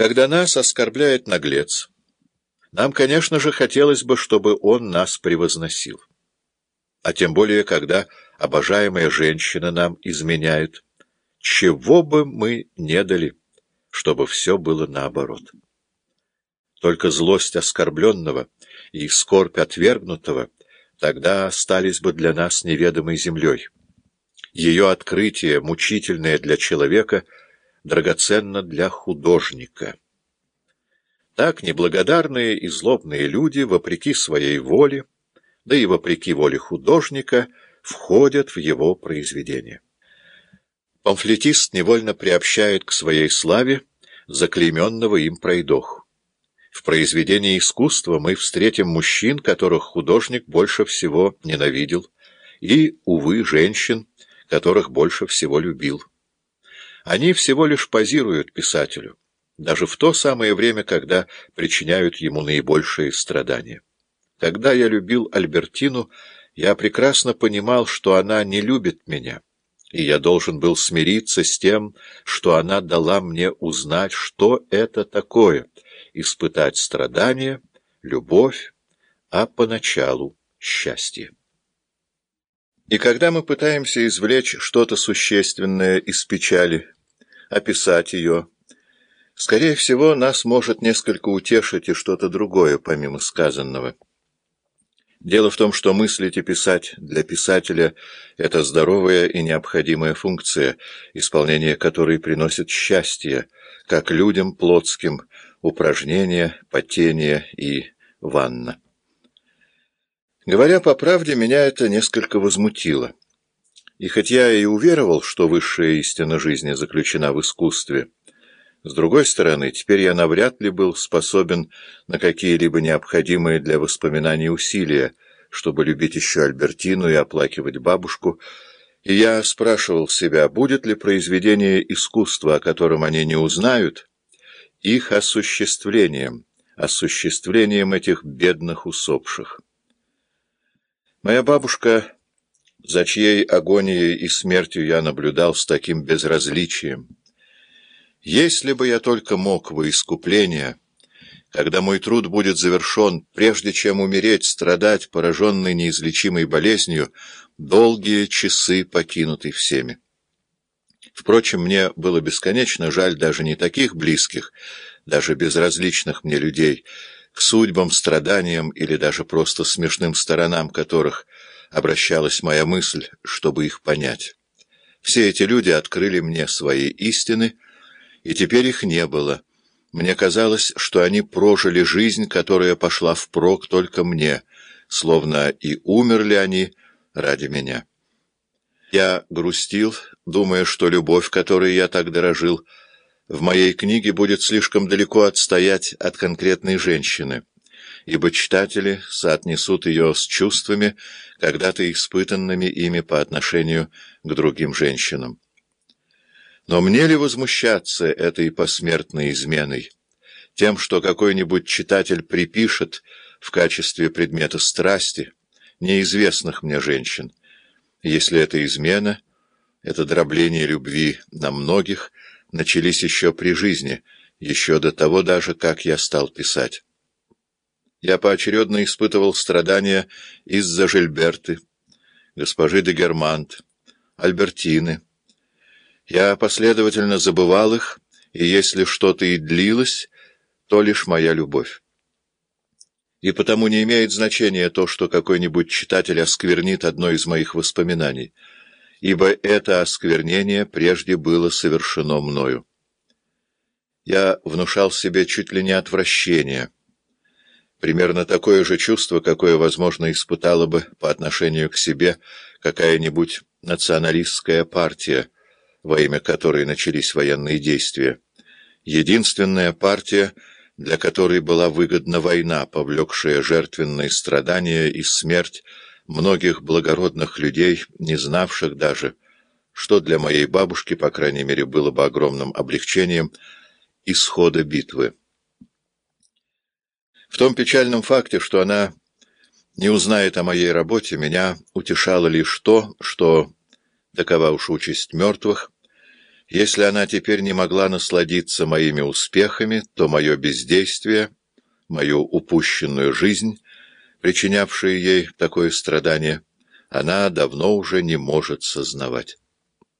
Когда нас оскорбляет наглец, нам, конечно же, хотелось бы, чтобы он нас превозносил. А тем более, когда обожаемая женщина нам изменяет, чего бы мы не дали, чтобы все было наоборот. Только злость оскорбленного и скорбь отвергнутого тогда остались бы для нас неведомой землей. Ее открытие, мучительное для человека, драгоценно для художника. Так неблагодарные и злобные люди, вопреки своей воле, да и вопреки воле художника, входят в его произведение. Памфлетист невольно приобщает к своей славе заклейменного им пройдоху. В произведении искусства мы встретим мужчин, которых художник больше всего ненавидел, и, увы, женщин, которых больше всего любил. Они всего лишь позируют писателю, даже в то самое время, когда причиняют ему наибольшие страдания. Когда я любил Альбертину, я прекрасно понимал, что она не любит меня, и я должен был смириться с тем, что она дала мне узнать, что это такое — испытать страдания, любовь, а поначалу счастье. И когда мы пытаемся извлечь что-то существенное из печали, описать ее, скорее всего, нас может несколько утешить и что-то другое, помимо сказанного. Дело в том, что мыслить и писать для писателя — это здоровая и необходимая функция, исполнение которой приносит счастье, как людям плотским, упражнения, потение и ванна. Говоря по правде, меня это несколько возмутило. И хоть я и уверовал, что высшая истина жизни заключена в искусстве, с другой стороны, теперь я навряд ли был способен на какие-либо необходимые для воспоминаний усилия, чтобы любить еще Альбертину и оплакивать бабушку, и я спрашивал себя, будет ли произведение искусства, о котором они не узнают, их осуществлением, осуществлением этих бедных усопших. Моя бабушка, за чьей агонией и смертью я наблюдал с таким безразличием, если бы я только мог во искупление, когда мой труд будет завершен, прежде чем умереть, страдать, пораженный неизлечимой болезнью, долгие часы покинуты всеми. Впрочем, мне было бесконечно жаль даже не таких близких, даже безразличных мне людей, судьбам, страданиям или даже просто смешным сторонам которых обращалась моя мысль, чтобы их понять. Все эти люди открыли мне свои истины, и теперь их не было. Мне казалось, что они прожили жизнь, которая пошла впрок только мне, словно и умерли они ради меня. Я грустил, думая, что любовь, которой я так дорожил, в моей книге будет слишком далеко отстоять от конкретной женщины, ибо читатели соотнесут ее с чувствами, когда-то испытанными ими по отношению к другим женщинам. Но мне ли возмущаться этой посмертной изменой? Тем, что какой-нибудь читатель припишет в качестве предмета страсти неизвестных мне женщин, если это измена, это дробление любви на многих — начались еще при жизни, еще до того даже, как я стал писать. Я поочередно испытывал страдания из-за Жильберты, госпожи де Германт, Альбертины. Я последовательно забывал их, и если что-то и длилось, то лишь моя любовь. И потому не имеет значения то, что какой-нибудь читатель осквернит одно из моих воспоминаний — ибо это осквернение прежде было совершено мною. Я внушал себе чуть ли не отвращение, примерно такое же чувство, какое, возможно, испытала бы по отношению к себе какая-нибудь националистская партия, во имя которой начались военные действия. Единственная партия, для которой была выгодна война, повлекшая жертвенные страдания и смерть многих благородных людей, не знавших даже, что для моей бабушки, по крайней мере, было бы огромным облегчением, исхода битвы. В том печальном факте, что она не узнает о моей работе, меня утешало лишь то, что, такова уж участь мертвых, Если она теперь не могла насладиться моими успехами, то мое бездействие, мою упущенную жизнь, причинявшую ей такое страдание, она давно уже не может сознавать.